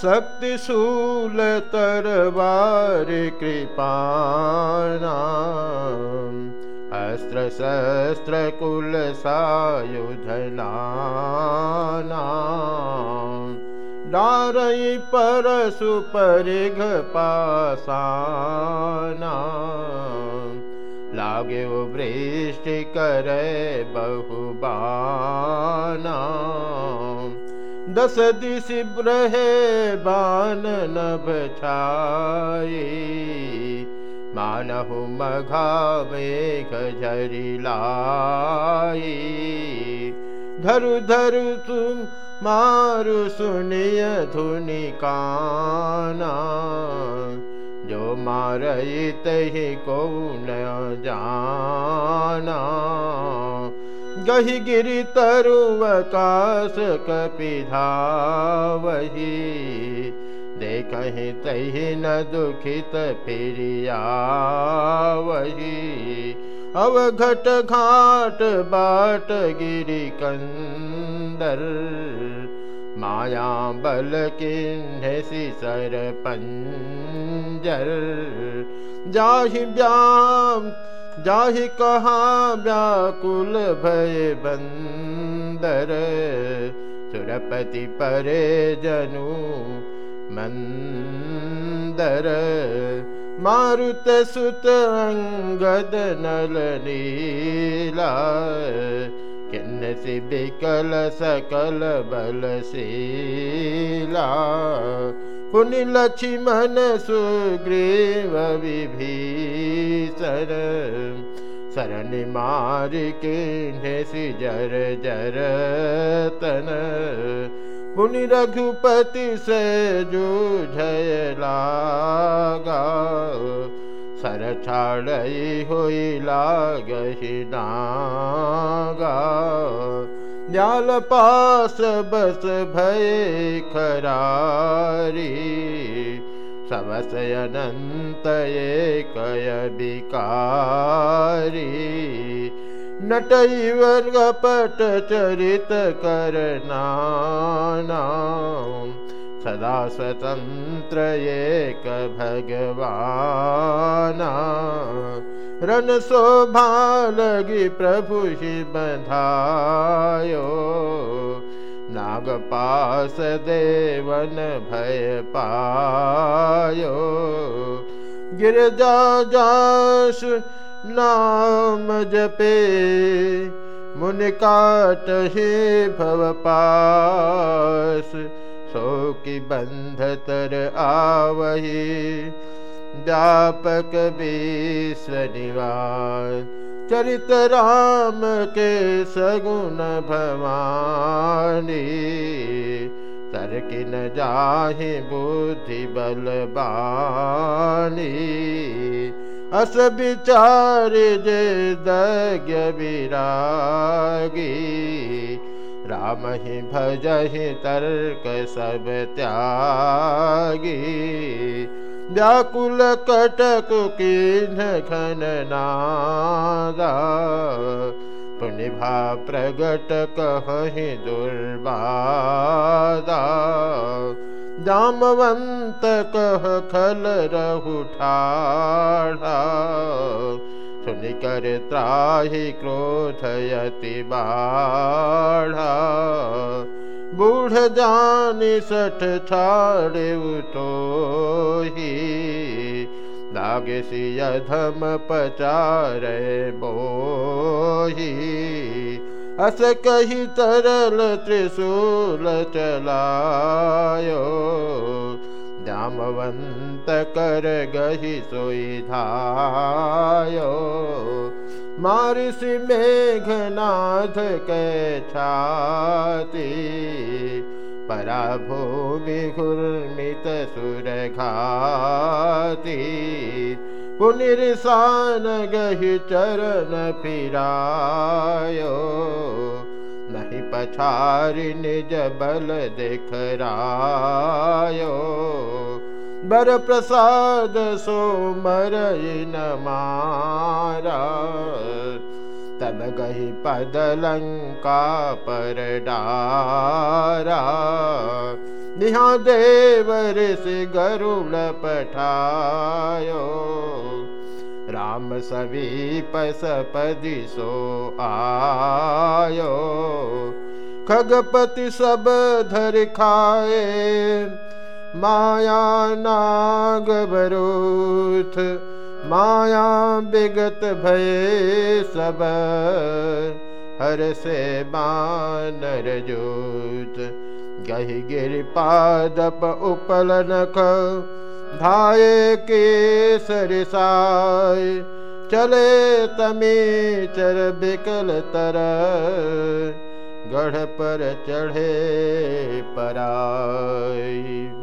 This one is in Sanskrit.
शक्तिशूल तरवार कृपाणा अस्त्र शस्त्र कुल सायुधना डारई परसु परिघ पासाना लागे वृष्टि करे बहुबाना दस दिश ब्रहे बान नभ छाई मानहु मघा मेघ झरिलाई धरु धरु तुम मारु सुनिय धुनि काना। जो मारई तही को न जाना गही गिरी तरुवकाश कपिधा वही देखहि तही न दुखित फिरिया वही अवघट घाट बाट गिरी कंदर माया बल किन्हसी सर पंजर जाहि व्याम जाहि कहाँ व्याकुल भय बंदर सुरपति परे जनु मंदर मारुत सुत अंगद नल नीला। किन्नसि बिकल सकल बलशीला पुनि लक्ष्मण सुग्रीव विभीषण शरण मार किन्नसि जर जर तन पुनि रघुपति से जूझय लागा। सर छाड़ई होई लागहि नागा जाल पास बस भय खरारी सबस अनंत कय बिकारी नटई वर्ग पट चरित करना सदा स्वतंत्र एक भगवान। रन शोभा लगी प्रभु ही बधायो नाग पास देवन भय पायो। गिरजा जास नाम जपे मुन काट ही भव पास। सो की बंध तर आवही व्यापक विश्व चरित राम के सगुण भवानी। तरकिन जाहि बुद्धि बलबानी अस विचार जे दज्ञ विरागी। राम ही भजहि तर्क सब त्यागी। व्याकुल कटक किन्ह नादा पुनिभा प्रगट कहि दुर्बादा दामवंत कह खल ठाढ़ा सुनिकर त्राहि क्रोधयति बाढ़ा बूढ़ जानि सठ छाड़े तो ही दागसी अधम पचारे बोही। अस कही तरल त्रिशूल चलायो। जामवंत कर गही सोई धायो। मेघनाथ के छाती पराभूमि घुर्मित सुर घाती। पुनिर्सान गही चरण फिरायो नहीं निज बल दिखरायो। बर प्रसाद सो मर न मारा तब गही पद लंका पर डारा निहा देव ऋषि गरुण पठायो। राम समीप सपदि सो आयो। खगपति सब धर खाए। माया नाग बरूथ माया विगत भय सब हर से बानर जूत गहि गिर पादप उपलनक धाये के सरिसाय चले तमी चर बिकल तर गढ़ पर चढ़े पराई